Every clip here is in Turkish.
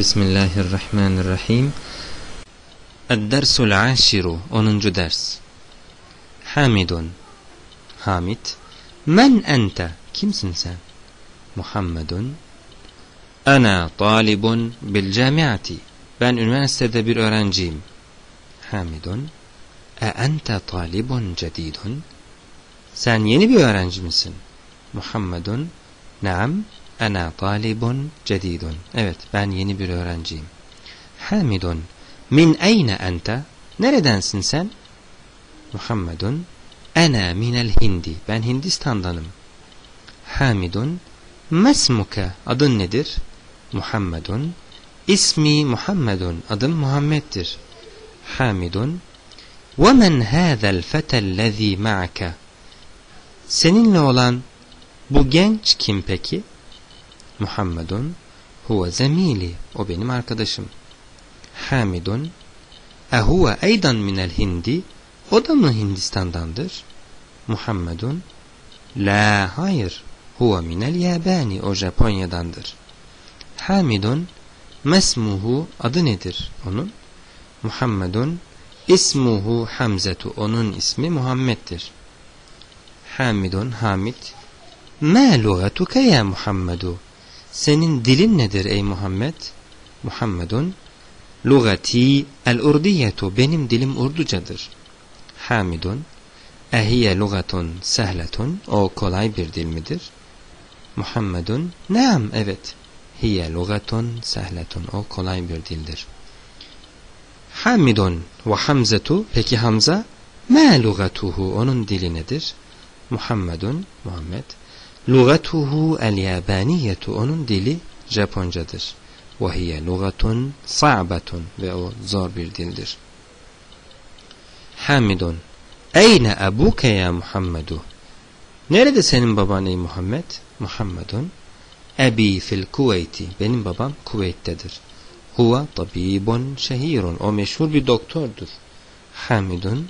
Bismillahirrahmanirrahim. Ed-dersul aşiru 10. ders. Hamidun. Hamid. Men ente? Kimsin sen? Muhammedun. Ana talibun bil camiati. Ben üniversitede bir öğrenciyim. Hamidun. E ente talibun cedidun. Sen yeni bir öğrenci misin? Muhammedun. Naam. Ana talibun cedidun. Evet ben yeni bir öğrenciyim. Hamidun. Min eyne ente? Neredensin sen? Muhammedun. Ana minel hindi. Ben Hindistan'danım. Hamidun. Mesmuke. Adın nedir? Muhammedun. İsmi Muhammedun. Adım Muhammed'dir. Hamidun. Ve men hâzel fetellezî ma'ke? Seninle olan bu genç kim peki? Muhammedun huve zemili. O benim arkadaşım. Hamidun ehuve eydan minel hindi. O da mı Hindistan'dandır? Muhammedun La hayır. Huve minel yabani. O Japonya'dandır. Hamidun mesmuhu adı nedir onun? Muhammedun ismuhu Hamzetu. Onun ismi Muhammed'dir. Hamidun Hamid Ma lugatuke ya Muhammedu senin dilin nedir ey Muhammed? Muhammedun Lugati el-urdiyetu benim dilim Urducadır. Hamidun Ehiye lugatun sehletun o kolay bir dil midir? Muhammedun Naam evet. Hiye lugatun sehletun o kolay bir dildir. Hamidun ve Hamzetu peki Hamza ma lugatuhu onun dili nedir? Muhammedun Muhammed Lugatuhu el-yabaniyetu onun dili Japoncadır. Ve hiye lugatun sa'batun ve o zor bir dildir. Hamidun Eyne ebuke ya Muhammedu Nerede senin baban ey Muhammed? Muhammedun Ebi fil Kuveyti Benim babam Kuveyt'tedir. Huwa tabibun şehirun O meşhur bir doktordur. Hamidun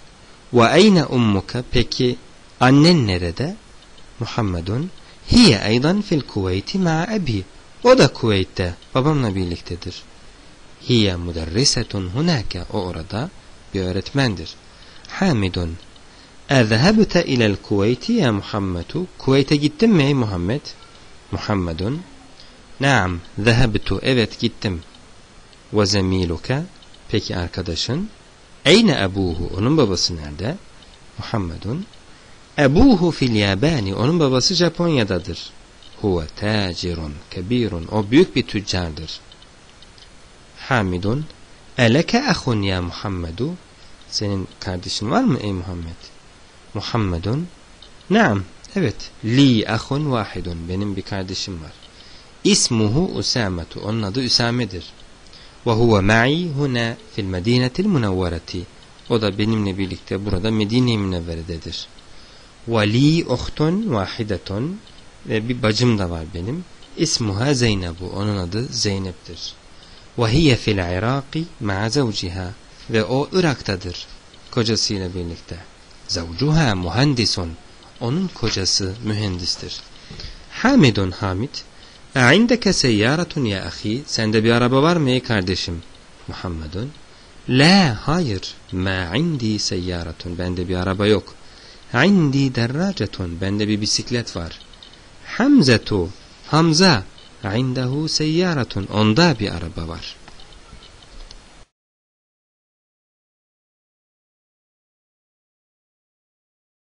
Ve eyne ummuka Peki annen nerede? Muhammedun Hiye aydan fil Kuveyti ma abi. O da Kuveyt'te babamla birliktedir. Hiye müderrisetun hunake. O orada bir öğretmendir. Hamidun. Ezhebte ilel Kuveyti ya Muhammedu. Kuveyt'e gittin mi ey Muhammed? Muhammedun. Naam, zehebtu. Evet gittim. Ve zemiluka. Peki arkadaşın? Eyne ebuhu. Onun babası nerede? Muhammedun. Ebuhu fil yabani onun babası Japonya'dadır. Huve tacirun kebirun o büyük bir tüccardır. Hamidun eleke ahun ya Muhammedu senin kardeşin var mı ey Muhammed? Muhammedun Naam evet li ahun vahidun benim bir kardeşim var. İsmuhu Usametu onun adı Üsame'dir. Ve huve ma'i huna fil medinetil munevvereti o da benimle birlikte burada Medine-i Münevvere'dedir. Vali uhtun vahidetun ve bir bacım da var benim. İsmuha Zeynebu. Onun adı Zeynep'tir. Ve hiye fil Iraki ma'a. Ve o Irak'tadır. Kocasıyla birlikte. Zavcuha muhandisun. Onun kocası mühendistir. Hamidun Hamid. E'indeke seyyaratun ya ahi. Sende bir araba var mı ey kardeşim? Muhammedun. La hayır. Ma indi seyyaratun. Bende bir araba yok. İndi derracetun. Bende bir bisiklet var. Hamzetu. Hamza. İndehu seyyaretun. Onda bir araba var.